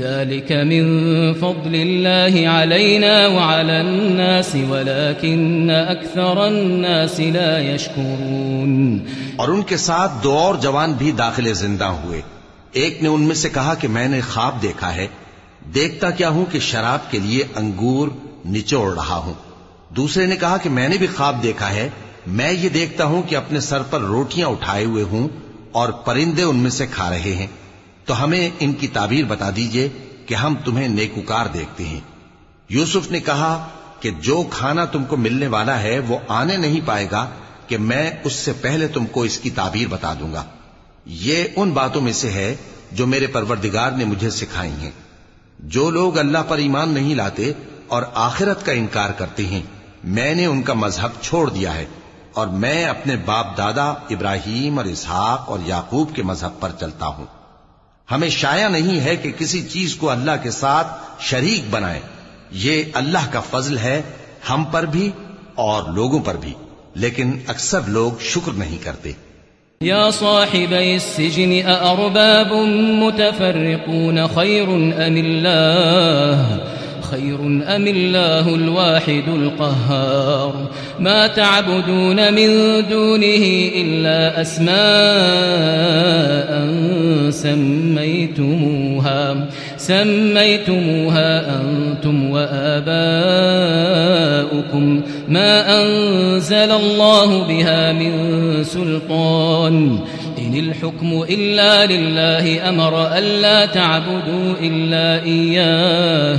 ذلك من فضل الله علينا وعلى الناس، ولكن أكثر الناس لا يشكرون. اور ان کے ساتھ دو اور جوان بھی داخل زندہ ہوئے۔ ایک نے ان میں سے کہا کہ میں نے خواب دیکھا ہے۔ دیکھتا کیا ہوں کہ شراب کے لیے انگور نچوڑ رہا ہوں۔ دوسرے نے کہا کہ میں نے بھی خواب دیکھا ہے۔ میں یہ دیکھتا ہوں کہ اپنے سر پر روٹیاں اٹھائے ہوئے ہوں اور پرندے ان میں سے کھا رہے ہیں۔ تو ہمیں ان کی تعبیر بتا دیجیے کہ ہم تمہیں نیکوکار دیکھتے ہیں۔ یوسف نے کہا کہ جو کھانا تم کو ملنے والا ہے وہ آنے نہیں پائے گا کہ میں اس سے پہلے تم کو اس کی تعبیر بتا دوں گا۔ یہ ان باتوں میں سے ہے جو میرے پروردگار نے مجھے سکھائی ہیں۔ جو لوگ اللہ پر ایمان نہیں لاتے اور آخرت کا انکار کرتے ہیں، میں نے ان کا مذہب چھوڑ دیا ہے اور میں اپنے باپ دادا ابراہیم اور اسحاق اور یعقوب کے مذہب پر چلتا ہوں۔ ہمیں شایع نہیں ہے کہ کسی چیز کو اللہ کے ساتھ شریک بنائے یہ اللہ کا فضل ہے ہم پر بھی اور لوگوں پر بھی۔ لیکن اکثر لوگ شکر نہیں کرتے۔ يا صاحبي السجن أأرباب متفرقون خير أم الله خير أم الله الواحد القهار ما تعبدون من دونه إلا أسماء سميتموها سميتموها أنتم وآباؤكم ما أنزل الله بها من سلطان إن الحكم إلا لله أمر ألا تعبدوا إلا إياه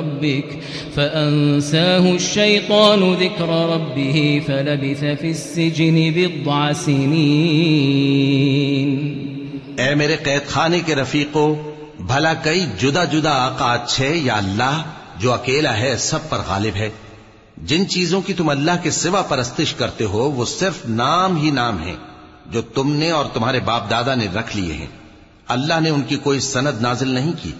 ربك فأنساه الشيطان ذكر ربه فلبث في السجن بضع سنين. اے میرے قید خانے کے رفیقوں بھلا کئی جدا جدا آقا اچھے یا اللہ جو اکیلا ہے سب پر غالب ہے۔ جن چیزوں کی تم اللہ کے سوا پرستش کرتے ہو، وہ صرف نام ہی نام ہے جو تم نے اور تمہارے باپ دادا نے رکھ لیے ہیں۔ اللہ نے ان کی کوئی سند نازل نہیں کی۔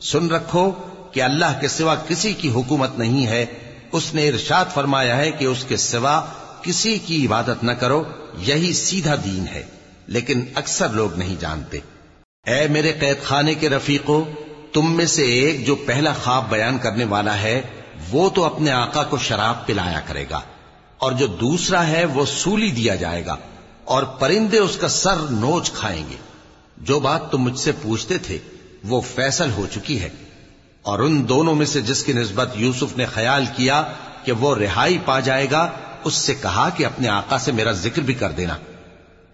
سن رکھو کہ اللہ کے سوا کسی کی حکومت نہیں ہے، اس نے ارشاد فرمایا ہے کہ اس کے سوا کسی کی عبادت نہ کرو، یہی سیدھا دین ہے۔ لیکن اکثر لوگ نہیں جانتے۔ اے میرے قید خانے کے رفیقوں تم میں سے ایک جو پہلا خواب بیان کرنے والا ہے، وہ تو اپنے آقا کو شراب پلایا کرے گا۔ اور جو دوسرا ہے، وہ سولی دیا جائے گا۔ اور پرندے اس کا سر نوچ کھائیں گے۔ جو بات تم مجھ سے پوچھتے تھے، وہ فیصل ہو چکی ہے۔ اور ان دونوں میں سے جس کی نسبت یوسف نے خیال کیا کہ وہ رہائی پا جائے گا، اس سے کہا کہ اپنے آقا سے میرا ذکر بھی کر دینا۔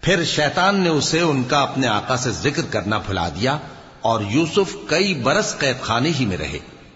پھر شیطان نے اسے ان کا اپنے آقا سے ذکر کرنا بھلا دیا اور یوسف کئی برس قید خانے ہی میں رہے۔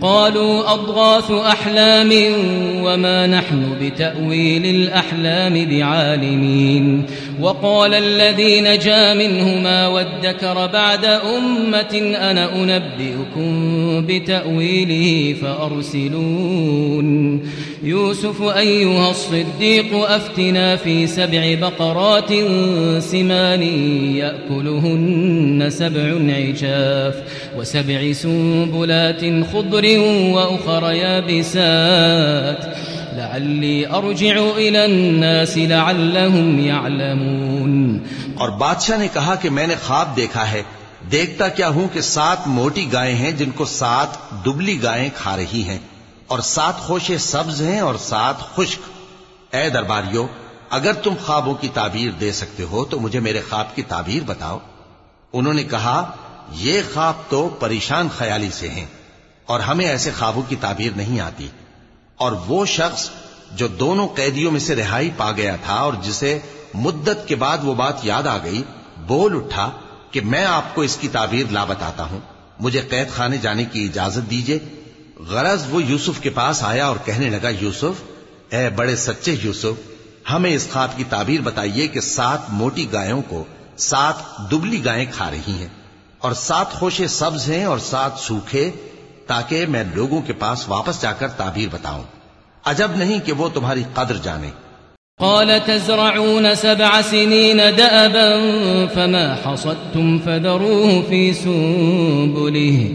قالوا أضغاث أحلام وما نحن بتأويل الأحلام بعالمين وقال الذي نجا منهما وادكر بعد أمة أنا أنبئكم بتأويله فأرسلون يوسف أيها الصديق أفتنا في سبع بقرات سمان يأكلهن سبع عجاف وسبع سنبلات خضر وأخر يابسات. لعلي أرجع إلى الناس لعلهم يعلمون. اور بادشاہ نے کہا کہ میں نے خواب دیکھا ہے، دیکھتا کیا ہوں کہ سات موٹی گائیں ہیں جن کو سات دبلی گائیں کھا رہی ہیں۔ اور سات خوشے سبز ہیں اور سات خشک۔ اے درباریو اگر تم خوابوں کی تعبیر دے سکتے ہو تو مجھے میرے خواب کی تعبیر بتاؤ۔ انہوں نے کہا، یہ خواب تو پریشان خیالی سے ہیں اور ہمیں ایسے خوابوں کی تعبیر نہیں آتی۔ اور وہ شخص جو دونوں قیدیوں میں سے رہائی پا گیا تھا اور جسے مدت کے بعد وہ بات یاد آ گئی، بول اٹھا کہ میں آپ کو اس کی تعبیر لا بتاتا ہوں۔ مجھے قید خانے جانے کی اجازت دیجیے غرض وہ یوسف کے پاس آیا اور کہنے لگا، یوسف، اے بڑے سچے یوسف، ہمیں اس خواب کی تعبیر بتائیے کہ سات موٹی گایوں کو سات دبلی گائیں کھا رہی ہیں اور سات خوشے سبز ہیں اور سات سوکھے تاکہ میں لوگوں کے پاس واپس جا کر تعبیر بتاؤں۔ عجب نہیں کہ وہ تمہاری قدر جانے۔ قال، تزرعون سبع سنين دأبا، فما حصدتم فذروه في سنبله۔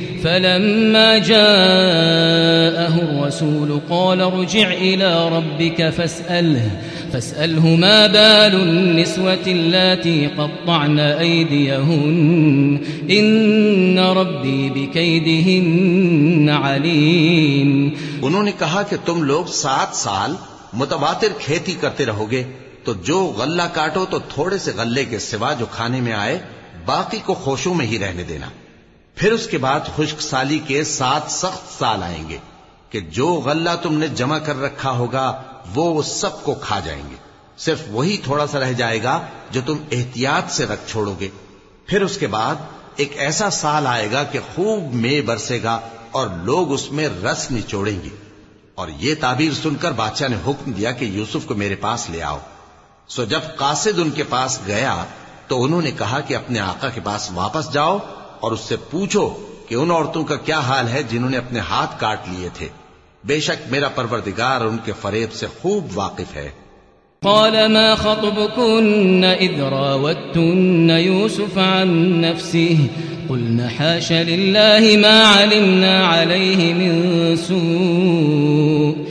فلما جاءه الرسول قال ارجع إلى ربك فاسأله فاسأله ما بال النسوة التي قطعن أيديهن، إن ربي بكيدهن عليم. انہوں نے کہا کہ تم لوگ سات سال متواتر کھیتی کرتے رہو گے، تو جو غلہ کاٹو تو تھوڑے سے غلے کے سوا جو کھانے میں آئے، باقی کو خوشوں میں ہی رہنے دینا۔ پھر اس کے بعد خشک سالی کے سات سخت سال آئیں گے کہ جو غلہ تم نے جمع کر رکھا ہوگا، وہ سب کو کھا جائیں گے۔ صرف وہی تھوڑا سا رہ جائے گا جو تم احتیاط سے رکھ چھوڑو گے۔ پھر اس کے بعد ایک ایسا سال آئے گا کہ خوب میں برسے گا اور لوگ اس میں رس نچوڑیں گے۔ اور یہ تعبیر سن کر بادشاہ نے حکم دیا کہ یوسف کو میرے پاس لے آؤ۔ سو جب قاصد ان کے پاس گیا تو انہوں نے کہا کہ اپنے آقا کے پاس واپس جاؤ اور اس سے پوچھو کہ ان عورتوں کا کیا حال ہے جنہوں نے اپنے ہاتھ کاٹ لیے تھے۔ بے شک میرا پروردگار ان کے فریب سے خوب واقف ہے۔ قال ما خطبكن إذ راوتن يوسف عن نفسه؟ قلنا حاش لله ما علمنا عليه من سوء۔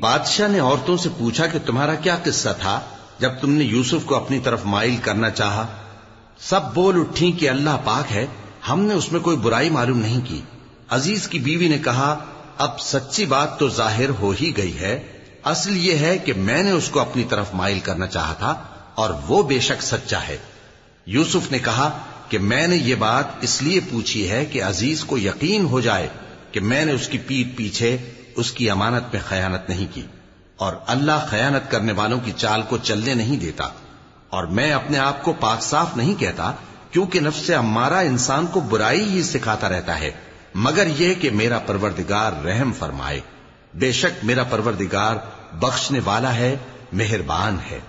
بادشاہ نے عورتوں سے پوچھا کہ تمہارا کیا قصہ تھا جب تم نے یوسف کو اپنی طرف مائل کرنا چاہا؟ سب بول اٹھی کہ اللہ پاک ہے، ہم نے اس میں کوئی برائی معلوم نہیں کی۔ عزیز کی بیوی نے کہا، اب سچی بات تو ظاہر ہو ہی گئی ہے۔ اصل یہ ہے کہ میں نے اس کو اپنی طرف مائل کرنا چاہا تھا اور وہ بے شک سچا ہے۔ یوسف نے کہا کہ میں نے یہ بات اس لیے پوچھی ہے کہ عزیز کو یقین ہو جائے کہ میں نے اس کی پیٹ پیچھے اس کی امانت میں خیانت نہیں کی اور اللہ خیانت کرنے والوں کی چال کو چلنے نہیں دیتا اور میں اپنے آپ کو پاک صاف نہیں کہتا کیونکہ نفس ہمارا انسان کو برائی ہی سکھاتا رہتا ہے، مگر یہ کہ میرا پروردگار رحم فرمائے۔ بے شک میرا پروردگار بخشنے والا ہے، مہربان ہے۔